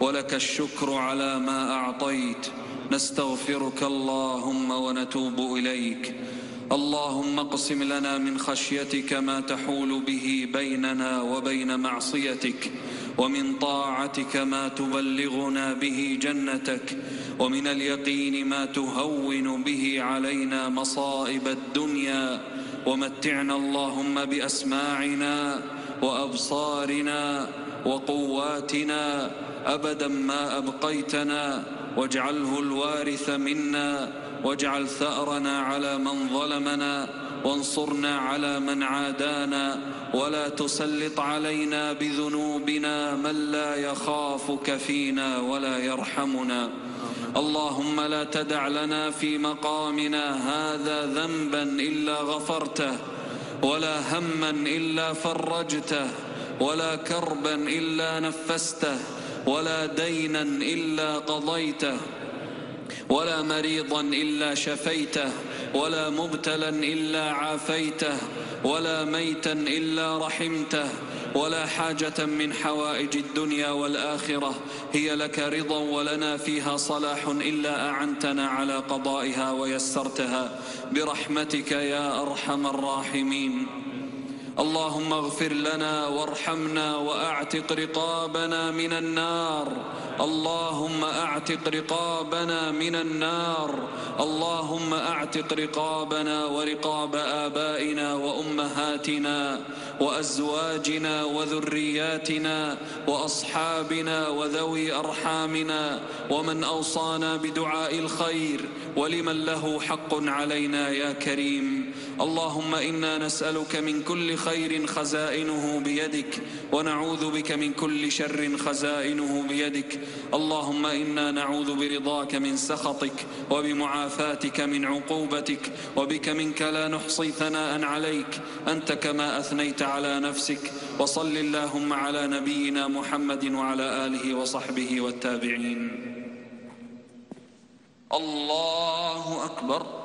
ولك الشكر على ما أعطيت. نستغفرك اللهم ونتوب إليك. اللهم اقسم لنا من خشيتك ما تحول به بيننا وبين معصيتك. ومن طاعتك ما تبلغنا به جنتك. ومن اليقين ما تهون به علينا مصائب الدنيا. ومتعنا اللهم بأسماعنا وأبصارنا وقواتنا أبدا ما أبقيتنا واجعله الوارث منا واجعل ثأرنا على من ظلمنا وانصرنا على من عادانا ولا تسلط علينا بذنوبنا من لا يخافك فينا ولا يرحمنا. اللهم لا تدع لنا في مقامنا هذا ذنبا إلا غفرته ولا هما إلا فرجته ولا كربا إلا نفسته ولا دينا إلا قضيته ولا مريضا إلا شفيته ولا مبتلا إلا عافيته ولا ميتا إلا رحمته ولا حاجة من حوائج الدنيا والآخرة. هي لك رضا ولنا فيها صلاح إلا أعنتنا على قضائها ويسرتها. برحمتك يا أرحم الراحمين. اللهم اغفر لنا وارحمنا واعتق رقابنا من النار. اللهم اعتق رقابنا من النار. اللهم اعتق رقابنا ورقاب آبائنا وأمهاتنا. وأزواجنا وذرياتنا وأصحابنا وذوي أرحامنا ومن أوصانا بدعاء الخير ولمن له حق علينا يا كريم. اللهم إنا نسألك من كل خير خزائنه بيدك ونعوذ بك من كل شر خزائنه بيدك. اللهم إنا نعوذ برضاك من سخطك وبمعافاتك من عقوبتك وبك منك لا نحصي ثناء عليك. أنت كما أثنيت على نفسك وصل اللهم على نبينا محمد وعلى آله وصحبه والتابعين. الله أكبر.